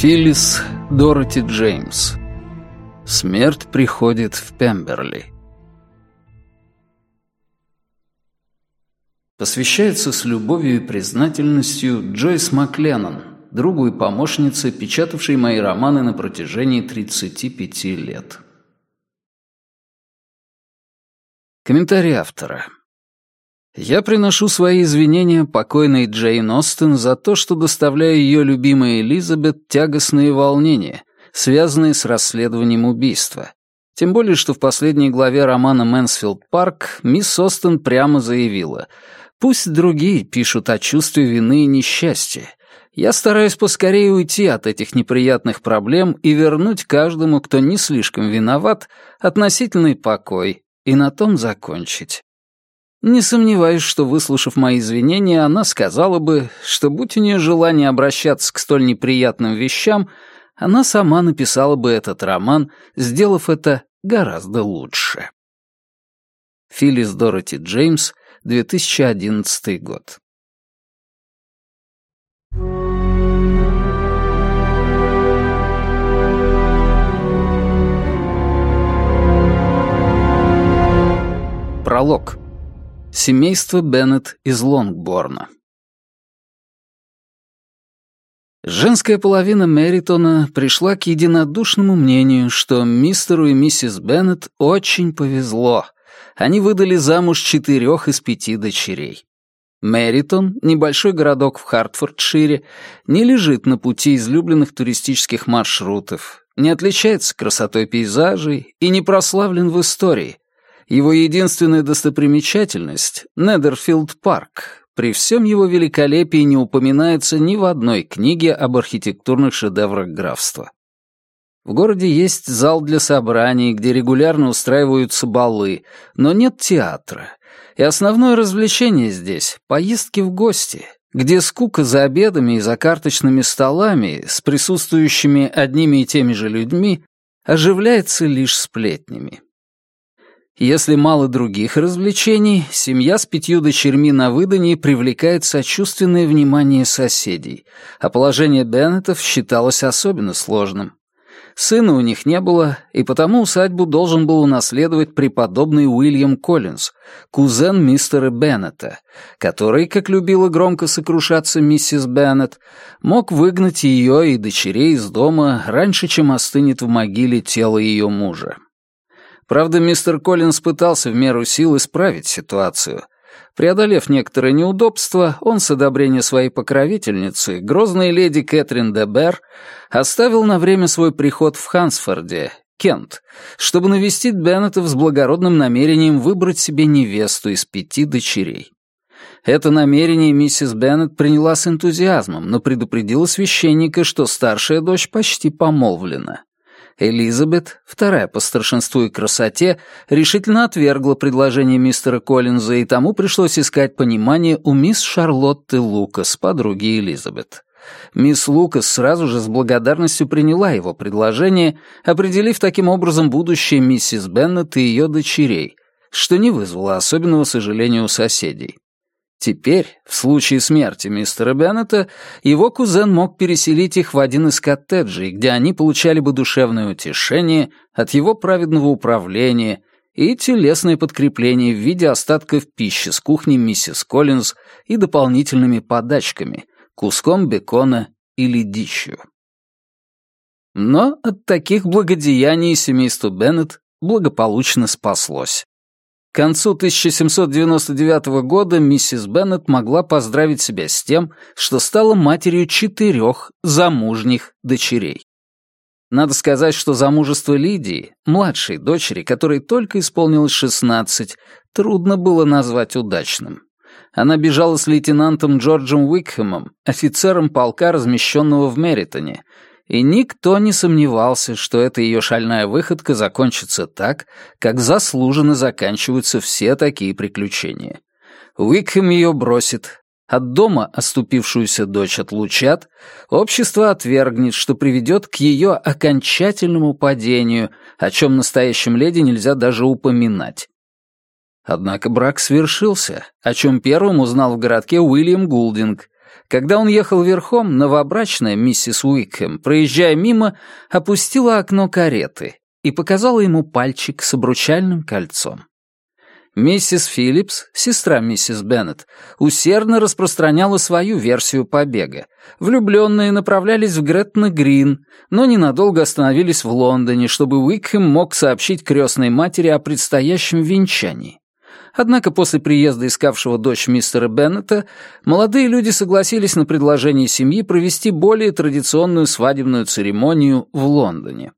Филлис Дороти Джеймс. Смерть приходит в Пемберли. Посвящается с любовью и признательностью Джойс Макленнон, другу и помощнице, печатавшей мои романы на протяжении 35 лет. Комментарий автора. Я приношу свои извинения покойной Джейн Остин за то, что доставляю ее любимой Элизабет тягостные волнения, связанные с расследованием убийства. Тем более, что в последней главе романа «Мэнсфилд Парк» мисс Остин прямо заявила «Пусть другие пишут о чувстве вины и несчастья. Я стараюсь поскорее уйти от этих неприятных проблем и вернуть каждому, кто не слишком виноват, относительный покой и на том закончить». Не сомневаюсь, что, выслушав мои извинения, она сказала бы, что, будь у нее желание обращаться к столь неприятным вещам, она сама написала бы этот роман, сделав это гораздо лучше. Филлис Дороти Джеймс, 2011 год. Пролог. Семейство Беннет из Лонгборна. Женская половина Мэритона пришла к единодушному мнению, что мистеру и миссис Беннет очень повезло. Они выдали замуж четырех из пяти дочерей. Мэритон, небольшой городок в Хартфордшире, не лежит на пути излюбленных туристических маршрутов, не отличается красотой пейзажей и не прославлен в истории — его единственная достопримечательность — Недерфилд парк. При всем его великолепии не упоминается ни в одной книге об архитектурных шедеврах графства. В городе есть зал для собраний, где регулярно устраиваются балы, но нет театра. И основное развлечение здесь — поездки в гости, где скука за обедами и за карточными столами с присутствующими одними и теми же людьми оживляется лишь сплетнями. Если мало других развлечений, семья с пятью дочерьми на выдании привлекает сочувственное внимание соседей, а положение Беннетов считалось особенно сложным. Сына у них не было, и потому усадьбу должен был унаследовать преподобный Уильям Коллинз, кузен мистера Беннета, который, как любила громко сокрушаться миссис Беннет, мог выгнать ее и дочерей из дома раньше, чем остынет в могиле тело ее мужа. Правда, мистер Коллинс пытался в меру сил исправить ситуацию. Преодолев некоторые неудобства, он с одобрения своей покровительницы, грозной леди Кэтрин де Бер, оставил на время свой приход в Хансфорде, Кент, чтобы навестить Беннетов с благородным намерением выбрать себе невесту из пяти дочерей. Это намерение миссис Беннет приняла с энтузиазмом, но предупредила священника, что старшая дочь почти помолвлена. Элизабет, вторая по старшинству и красоте, решительно отвергла предложение мистера Коллинза, и тому пришлось искать понимание у мисс Шарлотты Лукас, подруги Элизабет. Мисс Лукас сразу же с благодарностью приняла его предложение, определив таким образом будущее миссис Беннет и ее дочерей, что не вызвало особенного сожаления у соседей. Теперь, в случае смерти мистера Беннета, его кузен мог переселить их в один из коттеджей, где они получали бы душевное утешение от его праведного управления и телесное подкрепление в виде остатков пищи с кухни миссис Коллинз и дополнительными подачками — куском бекона или дичью. Но от таких благодеяний семейство Беннет благополучно спаслось концу 1799 года миссис Беннет могла поздравить себя с тем, что стала матерью четырех замужних дочерей. Надо сказать, что замужество Лидии, младшей дочери, которой только исполнилось 16, трудно было назвать удачным. Она бежала с лейтенантом Джорджем Уикхэмом, офицером полка, размещенного в Меритоне, и никто не сомневался, что эта ее шальная выходка закончится так, как заслуженно заканчиваются все такие приключения. Уикхэм ее бросит, от дома оступившуюся дочь отлучат, общество отвергнет, что приведет к ее окончательному падению, о чем настоящем леди нельзя даже упоминать. Однако брак свершился, о чем первым узнал в городке Уильям Гулдинг — когда он ехал верхом, новобрачная миссис Уикхэм, проезжая мимо, опустила окно кареты и показала ему пальчик с обручальным кольцом. Миссис Филлипс, сестра миссис Беннет, усердно распространяла свою версию побега. Влюбленные направлялись в Гретна Грин, но ненадолго остановились в Лондоне, чтобы Уикхэм мог сообщить крестной матери о предстоящем венчании. Однако после приезда искавшего дочь мистера Беннета, молодые люди согласились на предложение семьи провести более традиционную свадебную церемонию в Лондоне.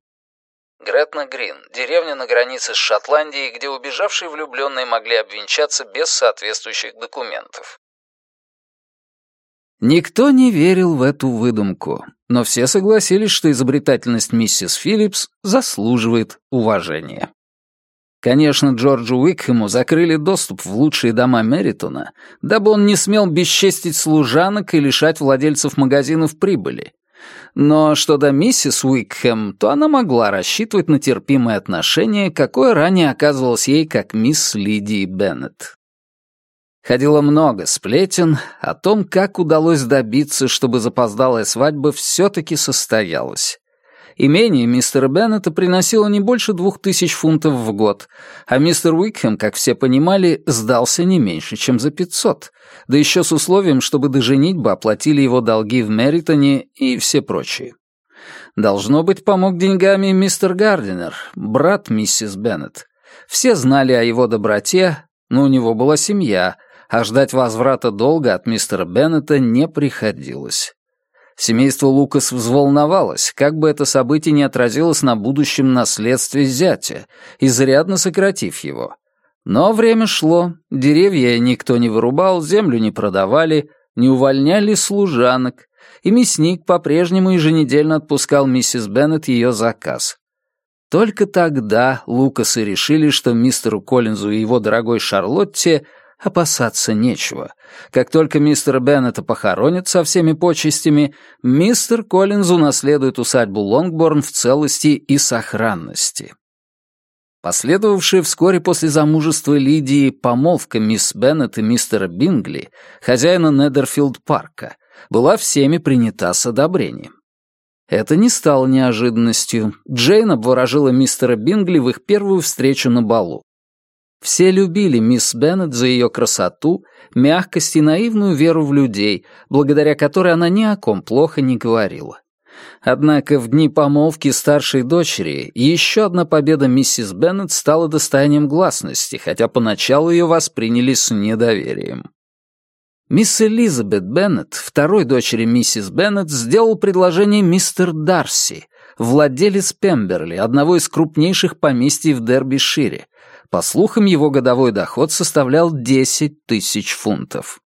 Гретна Грин, деревня на границе с Шотландией, где убежавшие влюбленные могли обвенчаться без соответствующих документов. Никто не верил в эту выдумку, но все согласились, что изобретательность миссис Филлипс заслуживает уважения. Конечно, Джорджу Уикхэму закрыли доступ в лучшие дома Меритона, дабы он не смел бесчестить служанок и лишать владельцев магазинов прибыли. Но что до миссис Уикхэм, то она могла рассчитывать на терпимое отношение, какое ранее оказывалось ей как мисс Лидии Беннет. Ходило много сплетен о том, как удалось добиться, чтобы запоздалая свадьба все-таки состоялась. Имение мистера Беннета приносило не больше двух тысяч фунтов в год, а мистер Уикхэм, как все понимали, сдался не меньше, чем за пятьсот, да еще с условием, чтобы доженитьбы оплатили его долги в Мэритоне и все прочие. Должно быть, помог деньгами мистер Гардинер, брат миссис Беннет. Все знали о его доброте, но у него была семья, а ждать возврата долга от мистера Беннета не приходилось. Семейство Лукас взволновалось, как бы это событие не отразилось на будущем наследстве зятя, изрядно сократив его. Но время шло, деревья никто не вырубал, землю не продавали, не увольняли служанок, и мясник по-прежнему еженедельно отпускал миссис Беннет ее заказ. Только тогда Лукасы решили, что мистеру Коллинзу и его дорогой Шарлотте — опасаться нечего. Как только мистер Беннета похоронит со всеми почестями, мистер Коллинзу наследует усадьбу Лонгборн в целости и сохранности. Последовавшая вскоре после замужества Лидии помолвка мисс Беннет и мистера Бингли, хозяина Недерфилд-парка, была всеми принята с одобрением. Это не стало неожиданностью. Джейн обворожила мистера Бингли в их первую встречу на балу. Все любили мисс Беннет за ее красоту, мягкость и наивную веру в людей, благодаря которой она ни о ком плохо не говорила. Однако в дни помолвки старшей дочери еще одна победа миссис Беннет стала достоянием гласности, хотя поначалу ее восприняли с недоверием. Мисс Элизабет Беннет, второй дочери миссис Беннет, сделал предложение мистер Дарси, владелец Пемберли, одного из крупнейших поместий в Дербишире, по слухам, его годовой доход составлял 10 тысяч фунтов.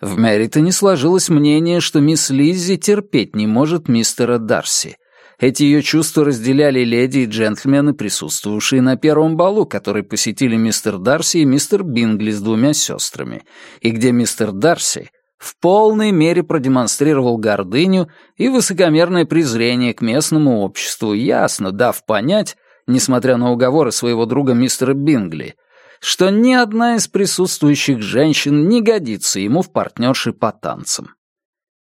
В Мэритоне сложилось мнение, что мисс Лиззи терпеть не может мистера Дарси. Эти ее чувства разделяли леди и джентльмены, присутствовавшие на первом балу, который посетили мистер Дарси и мистер Бингли с двумя сестрами, и где мистер Дарси в полной мере продемонстрировал гордыню и высокомерное презрение к местному обществу, ясно дав понять, несмотря на уговоры своего друга мистера Бингли, что ни одна из присутствующих женщин не годится ему в партнерши по танцам.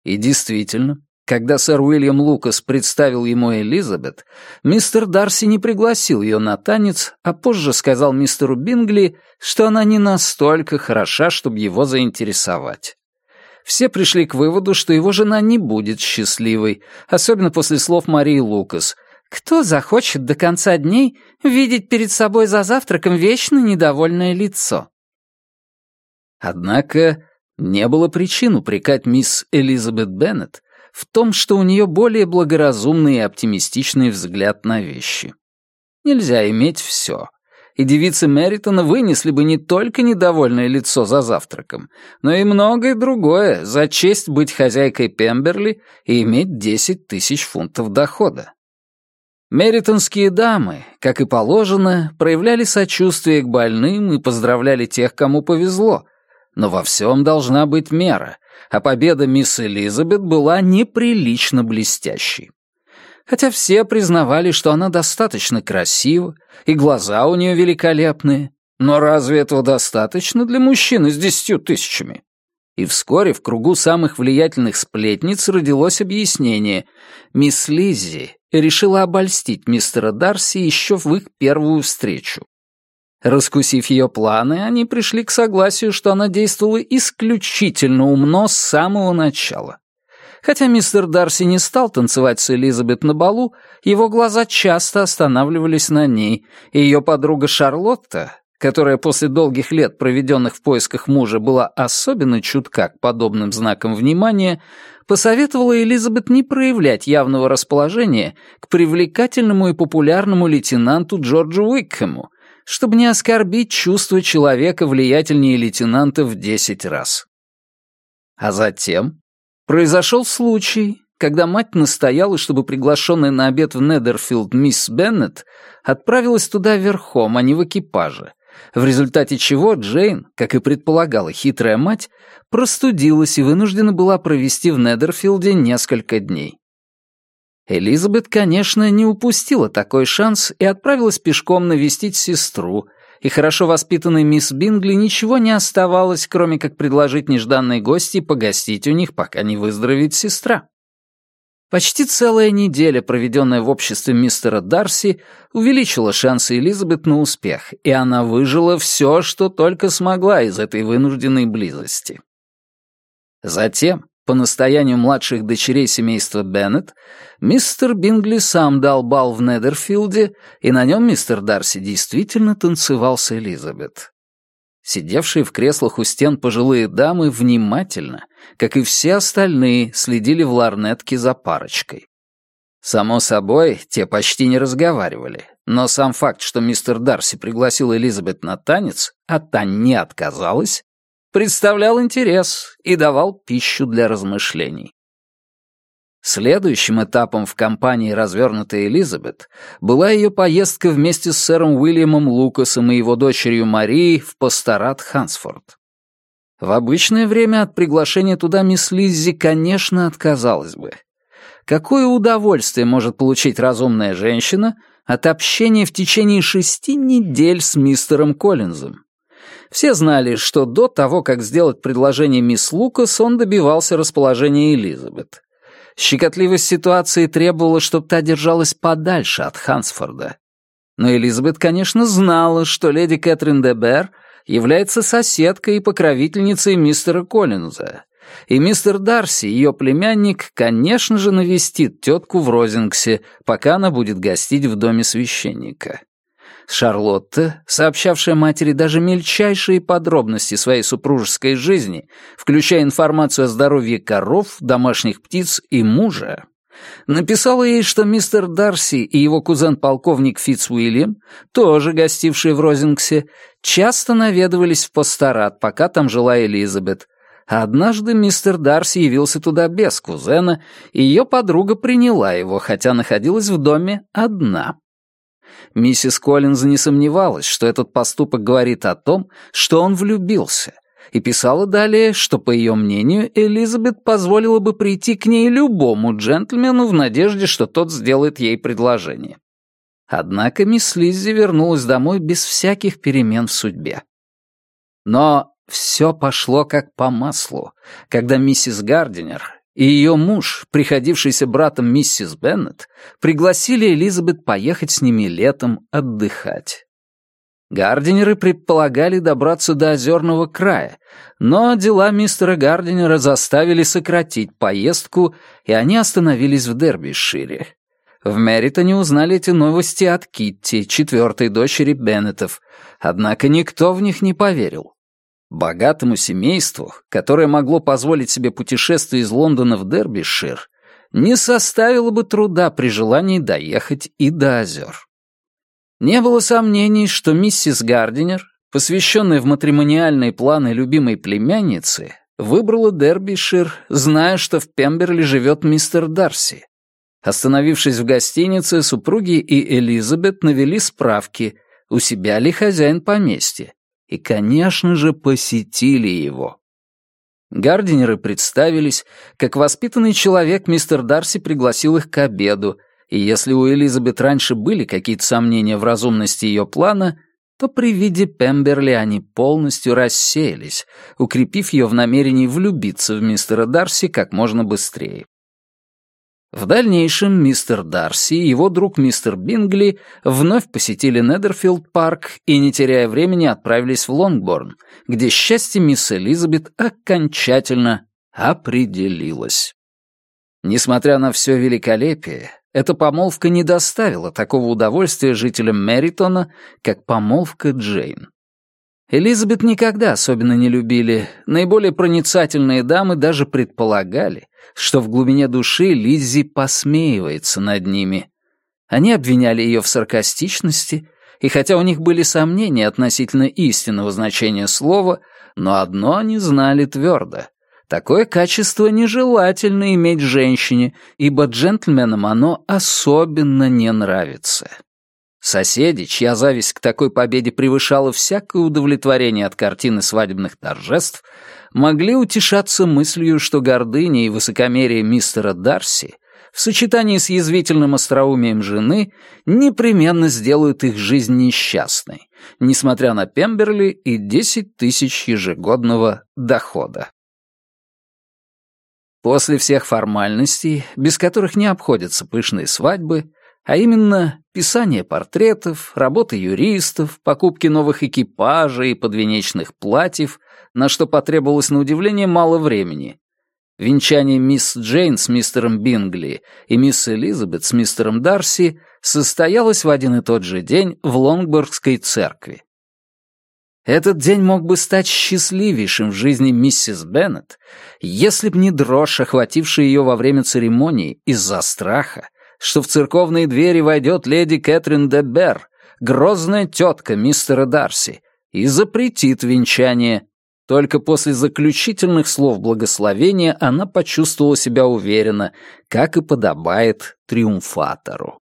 И действительно, когда сэр Уильям Лукас представил ему Элизабет, мистер Дарси не пригласил ее на танец, а позже сказал мистеру Бингли, что она не настолько хороша, чтобы его заинтересовать. Все пришли к выводу, что его жена не будет счастливой, особенно после слов Марии Лукас, кто захочет до конца дней видеть перед собой за завтраком вечно недовольное лицо? Однако не было причин упрекать мисс Элизабет Беннет в том, что у нее более благоразумный и оптимистичный взгляд на вещи. Нельзя иметь все. И девицы Мэритона вынесли бы не только недовольное лицо за завтраком, но и многое другое за честь быть хозяйкой Пемберли и иметь 10 тысяч фунтов дохода. Меритонские дамы, как и положено, проявляли сочувствие к больным и поздравляли тех, кому повезло. Но во всем должна быть мера, а победа мисс Элизабет была неприлично блестящей. Хотя все признавали, что она достаточно красива, и глаза у нее великолепные, но разве этого достаточно для мужчины с десятью тысячами? И вскоре в кругу самых влиятельных сплетниц родилось объяснение. Мисс Лиззи решила обольстить мистера Дарси еще в их первую встречу. Раскусив ее планы, они пришли к согласию, что она действовала исключительно умно с самого начала. Хотя мистер Дарси не стал танцевать с Элизабет на балу, его глаза часто останавливались на ней, и ее подруга Шарлотта, которая после долгих лет, проведенных в поисках мужа, была особенно чутка к подобным знакам внимания, посоветовала Элизабет не проявлять явного расположения к привлекательному и популярному лейтенанту Джорджу Уикхэму, чтобы не оскорбить чувства человека влиятельнее лейтенанта в десять раз. А затем произошел случай, когда мать настояла, чтобы приглашенная на обед в Недерфилд мисс Беннет отправилась туда верхом, а не в экипаже, в результате чего Джейн, как и предполагала хитрая мать, простудилась и вынуждена была провести в Недерфилде несколько дней. Элизабет, конечно, не упустила такой шанс и отправилась пешком навестить сестру, и хорошо воспитанной мисс Бингли ничего не оставалось, кроме как предложить нежданной гости погостить у них, пока не выздоровеет сестра. Почти целая неделя, проведенная в обществе мистера Дарси, увеличила шансы Элизабет на успех, и она выжила все, что только смогла из этой вынужденной близости. Затем, по настоянию младших дочерей семейства Беннет, мистер Бингли сам дал бал в Недерфилде, и на нем мистер Дарси действительно танцевал с Элизабет. Сидевшие в креслах у стен пожилые дамы внимательно, как и все остальные, следили в ларнетке за парочкой. Само собой, те почти не разговаривали, но сам факт, что мистер Дарси пригласил Элизабет на танец, а та не отказалась, представлял интерес и давал пищу для размышлений. Следующим этапом в кампании «Развернутая Элизабет» была ее поездка вместе с сэром Уильямом Лукасом и его дочерью Марией в пасторат Хансфорд. В обычное время от приглашения туда мисс Лиззи, конечно, отказалась бы. Какое удовольствие может получить разумная женщина от общения в течение шести недель с мистером Коллинзом? Все знали, что до того, как сделать предложение мисс Лукас, он добивался расположения Элизабет. Щекотливость ситуации требовала, чтобы та держалась подальше от Хансфорда. Но Элизабет, конечно, знала, что леди Кэтрин де Бер является соседкой и покровительницей мистера Коллинза, и мистер Дарси, ее племянник, конечно же, навестит тетку в Розингсе, пока она будет гостить в доме священника. Шарлотта, сообщавшая матери даже мельчайшие подробности своей супружеской жизни, включая информацию о здоровье коров, домашних птиц и мужа, написала ей, что мистер Дарси и его кузен-полковник Фитцуильям, тоже гостившие в Розингсе, часто наведывались в постарат, пока там жила Элизабет. Однажды мистер Дарси явился туда без кузена, и ее подруга приняла его, хотя находилась в доме одна. Миссис Коллинз не сомневалась, что этот поступок говорит о том, что он влюбился, и писала далее, что, по ее мнению, Элизабет позволила бы прийти к ней любому джентльмену в надежде, что тот сделает ей предложение. Однако мисс Лиззи вернулась домой без всяких перемен в судьбе. Но все пошло как по маслу, когда миссис Гардинер и ее муж, приходившийся братом миссис Беннет, пригласили Элизабет поехать с ними летом отдыхать. Гардинеры предполагали добраться до озерного края, но дела мистера Гардинера заставили сократить поездку, и они остановились в Дербишире. В Мэритоне узнали эти новости от Китти, четвертой дочери Беннетов, однако никто в них не поверил. Богатому семейству, которое могло позволить себе путешествие из Лондона в Дербишир, не составило бы труда при желании доехать и до озер. Не было сомнений, что миссис Гардинер, посвященная в матримониальные планы любимой племянницы, выбрала Дербишир, зная, что в Пемберли живет мистер Дарси. Остановившись в гостинице, супруги и Элизабет навели справки, у себя ли хозяин поместья, и, конечно же, посетили его. Гардинеры представились, как воспитанный человек мистер Дарси пригласил их к обеду, и если у Элизабет раньше были какие-то сомнения в разумности ее плана, то при виде Пемберли они полностью рассеялись, укрепив ее в намерении влюбиться в мистера Дарси как можно быстрее. В дальнейшем мистер Дарси и его друг мистер Бингли вновь посетили Недерфилд-парк и, не теряя времени, отправились в Лонгборн, где счастье мисс Элизабет окончательно определилось. Несмотря на все великолепие, эта помолвка не доставила такого удовольствия жителям Мэритона, как помолвка Джейн. Элизабет никогда особенно не любили. Наиболее проницательные дамы даже предполагали, что в глубине души Лиззи посмеивается над ними. Они обвиняли ее в саркастичности, и хотя у них были сомнения относительно истинного значения слова, но одно они знали твердо. Такое качество нежелательно иметь женщине, ибо джентльменам оно особенно не нравится. Соседи, чья зависть к такой победе превышала всякое удовлетворение от картины свадебных торжеств, могли утешаться мыслью, что гордыня и высокомерие мистера Дарси в сочетании с язвительным остроумием жены непременно сделают их жизнь несчастной, несмотря на Пемберли и 10 тысяч ежегодного дохода. После всех формальностей, без которых не обходятся пышные свадьбы, а именно писание портретов, работы юристов, покупки новых экипажей и подвенечных платьев, на что потребовалось на удивление мало времени. Венчание мисс Джейн с мистером Бингли и мисс Элизабет с мистером Дарси состоялось в один и тот же день в Лонгборгской церкви. Этот день мог бы стать счастливейшим в жизни миссис Беннет, если б не дрожь, охватившая ее во время церемонии из-за страха, что в церковные двери войдет леди Кэтрин де Берр, грозная тетка мистера Дарси, и запретит венчание. Только после заключительных слов благословения она почувствовала себя уверенно, как и подобает триумфатору.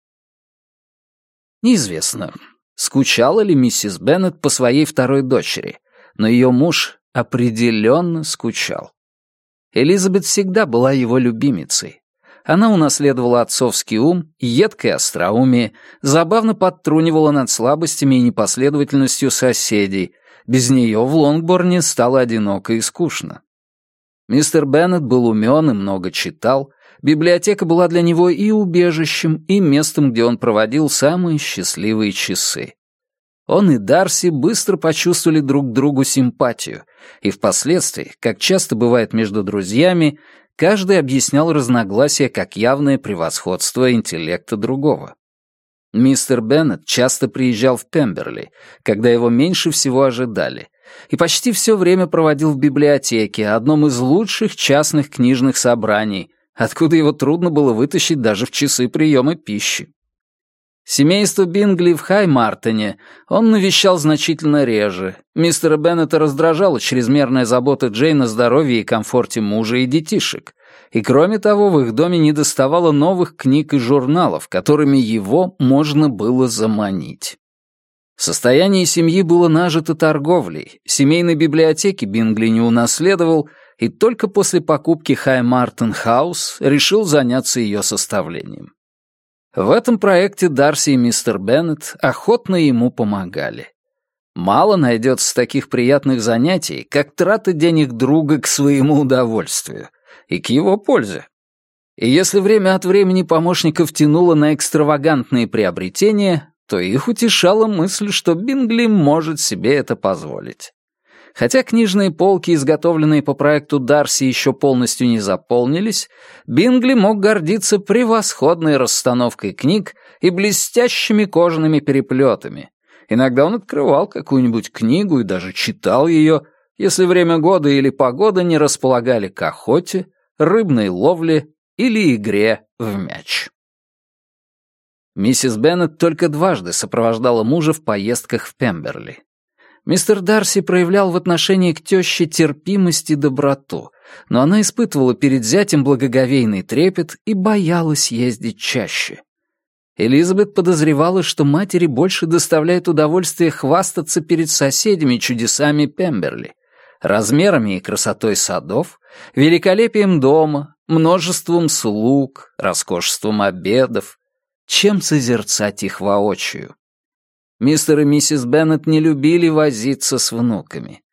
Неизвестно, скучала ли миссис Беннет по своей второй дочери, но ее муж определенно скучал. Элизабет всегда была его любимицей, она унаследовала отцовский ум и едкое остроумие, забавно подтрунивала над слабостями и непоследовательностью соседей. Без нее в Лонгборне стало одиноко и скучно. Мистер Беннет был умен и много читал. Библиотека была для него и убежищем, и местом, где он проводил самые счастливые часы. Он и Дарси быстро почувствовали друг другу симпатию, и впоследствии, как часто бывает между друзьями, каждый объяснял разногласия как явное превосходство интеллекта другого. Мистер Беннет часто приезжал в Пемберли, когда его меньше всего ожидали, и почти все время проводил в библиотеке, одном из лучших частных книжных собраний, откуда его трудно было вытащить даже в часы приема пищи. Семейство Бингли в Хаймартоне он навещал значительно реже. Мистера Беннета раздражала чрезмерная забота Джейна о здоровье и комфорте мужа и детишек. И кроме того, в их доме не доставало новых книг и журналов, которыми его можно было заманить. Состояние семьи было нажито торговлей, семейной библиотеки Бингли не унаследовал и только после покупки Хаймартон Хаус решил заняться ее составлением. В этом проекте Дарси и мистер Беннет охотно ему помогали. Мало найдется таких приятных занятий, как траты денег друга к своему удовольствию и к его пользе. И если время от времени помощников тянуло на экстравагантные приобретения, то их утешала мысль, что Бингли может себе это позволить. Хотя книжные полки, изготовленные по проекту Дарси, еще полностью не заполнились, Бингли мог гордиться превосходной расстановкой книг и блестящими кожаными переплетами. Иногда он открывал какую-нибудь книгу и даже читал ее, если время года или погода не располагали к охоте, рыбной ловле или игре в мяч. Миссис Беннет только дважды сопровождала мужа в поездках в Пемберли. Мистер Дарси проявлял в отношении к тёще терпимость и доброту, но она испытывала перед зятем благоговейный трепет и боялась ездить чаще. Элизабет подозревала, что матери больше доставляет удовольствие хвастаться перед соседями чудесами Пемберли, размерами и красотой садов, великолепием дома, множеством слуг, роскошеством обедов, чем созерцать их воочию. Мистер и миссис Беннет не любили возиться с внуками.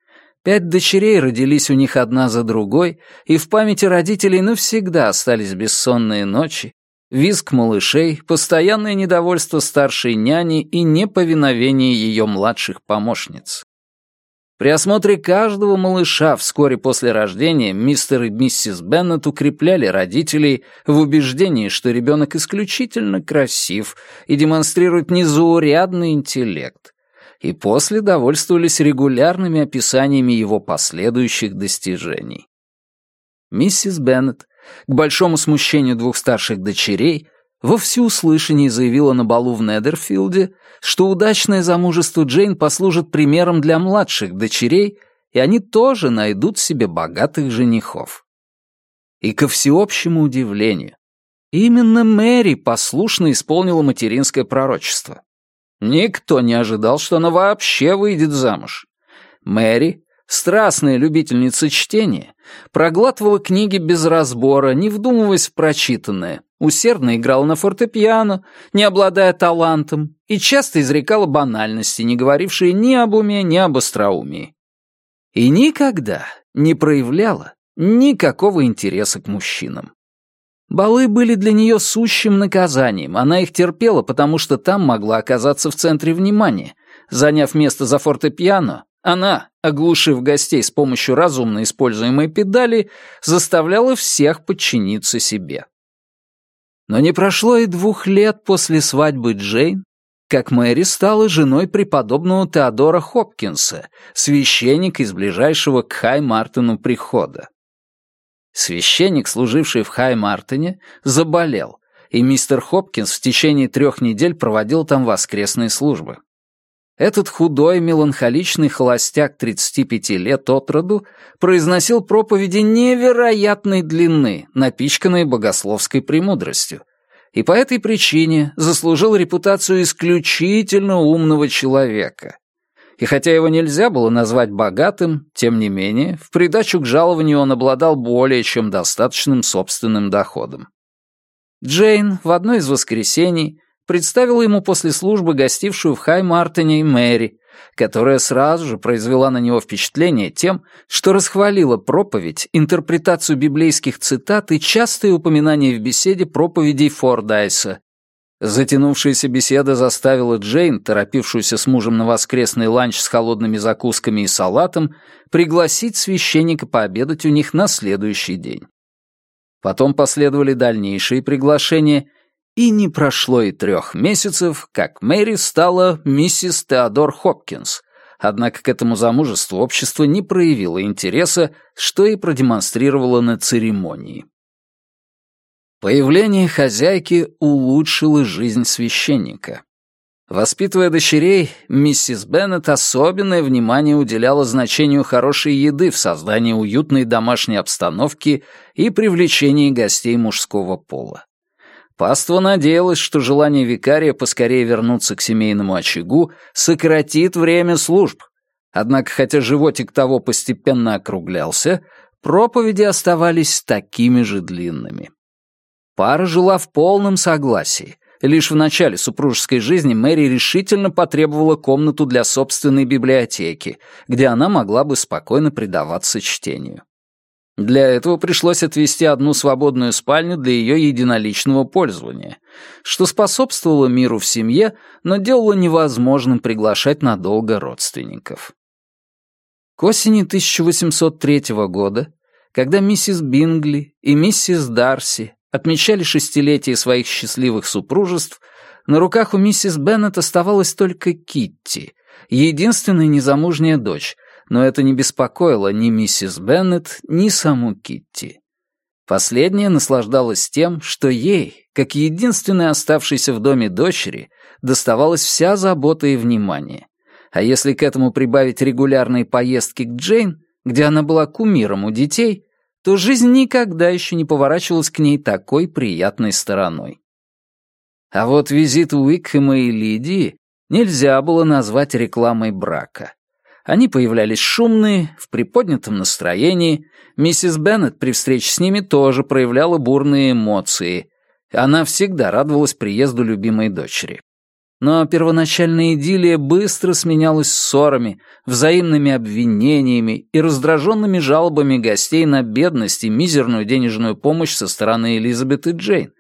Пять дочерей родились у них одна за другой, и в памяти родителей навсегда остались бессонные ночи, визг малышей, постоянное недовольство старшей няни и неповиновение ее младших помощниц. При осмотре каждого малыша вскоре после рождения мистер и миссис Беннет укрепляли родителей в убеждении, что ребенок исключительно красив и демонстрирует незаурядный интеллект, и после довольствовались регулярными описаниями его последующих достижений. Миссис Беннет, к большому смущению двух старших дочерей, во всеуслышание заявила на балу в Недерфилде, что удачное замужество Джейн послужит примером для младших дочерей, и они тоже найдут себе богатых женихов. И ко всеобщему удивлению, именно Мэри послушно исполнила материнское пророчество. Никто не ожидал, что она вообще выйдет замуж. Мэри, страстная любительница чтения, проглатывала книги без разбора, не вдумываясь в прочитанное, усердно играла на фортепиано, не обладая талантом, и часто изрекала банальности, не говорившие ни об уме, ни об остроумии. И никогда не проявляла никакого интереса к мужчинам. Балы были для нее сущим наказанием, она их терпела, потому что там могла оказаться в центре внимания. Заняв место за фортепиано, она, оглушив гостей с помощью разумно используемой педали, заставляла всех подчиниться себе. Но не прошло и двух лет после свадьбы Джейн, как Мэри стала женой преподобного Теодора Хопкинса, священника из ближайшего к Хай-Мартину прихода. Священник, служивший в Хай-Мартине, заболел, и мистер Хопкинс в течение трех недель проводил там воскресные службы. Этот худой, меланхоличный холостяк 35 лет от роду произносил проповеди невероятной длины, напичканные богословской премудростью, и по этой причине заслужил репутацию исключительно умного человека. И хотя его нельзя было назвать богатым, тем не менее, в придачу к жалованию он обладал более чем достаточным собственным доходом. Джейн в одно из воскресений представил ему после службы гостившую в Хай-Мартене Мэри, которая сразу же произвела на него впечатление тем, что расхвалила проповедь, интерпретацию библейских цитат и частые упоминания в беседе проповедей Фордайса. Затянувшаяся беседа заставила Джейн, торопившуюся с мужем на воскресный ланч с холодными закусками и салатом, пригласить священника пообедать у них на следующий день. Потом последовали дальнейшие приглашения — и не прошло и трех месяцев, как Мэри стала миссис Теодор Хопкинс. Однако к этому замужеству общество не проявило интереса, что и продемонстрировало на церемонии. Появление хозяйки улучшило жизнь священника. Воспитывая дочерей, миссис Беннет особенное внимание уделяла значению хорошей еды в создании уютной домашней обстановки и привлечении гостей мужского пола. Паства надеялась, что желание викария поскорее вернуться к семейному очагу сократит время служб. Однако, хотя животик того постепенно округлялся, проповеди оставались такими же длинными. Пара жила в полном согласии. Лишь в начале супружеской жизни Мэри решительно потребовала комнату для собственной библиотеки, где она могла бы спокойно предаваться чтению. Для этого пришлось отвести одну свободную спальню для ее единоличного пользования, что способствовало миру в семье, но делало невозможным приглашать надолго родственников. К осени 1803 года, когда миссис Бингли и миссис Дарси отмечали шестилетие своих счастливых супружеств, на руках у миссис Беннет оставалась только Китти, единственная незамужняя дочь — но это не беспокоило ни миссис Беннет, ни саму Китти. Последняя наслаждалась тем, что ей, как единственной оставшейся в доме дочери, доставалась вся забота и внимание. А если к этому прибавить регулярные поездки к Джейн, где она была кумиром у детей, то жизнь никогда еще не поворачивалась к ней такой приятной стороной. А вот визит Уикхэма и Лидии нельзя было назвать рекламой брака. Они появлялись шумные, в приподнятом настроении. Миссис Беннет при встрече с ними тоже проявляла бурные эмоции. Она всегда радовалась приезду любимой дочери. Но первоначальная идиллия быстро сменялась ссорами, взаимными обвинениями и раздраженными жалобами гостей на бедность и мизерную денежную помощь со стороны Элизабет и Джейн.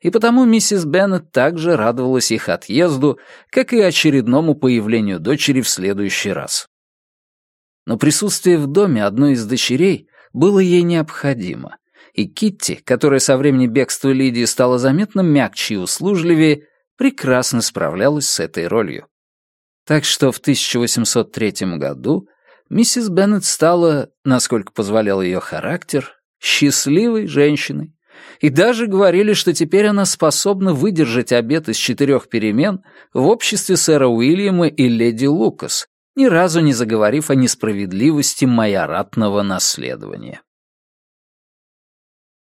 И потому миссис Беннет также радовалась их отъезду, как и очередному появлению дочери в следующий раз но присутствие в доме одной из дочерей было ей необходимо, и Китти, которая со времени бегства Лидии стала заметно мягче и услужливее, прекрасно справлялась с этой ролью. Так что в 1803 году миссис Беннет стала, насколько позволял ее характер, счастливой женщиной, и даже говорили, что теперь она способна выдержать обед из четырех перемен в обществе сэра Уильяма и леди Лукас, ни разу не заговорив о несправедливости майоратного наследования.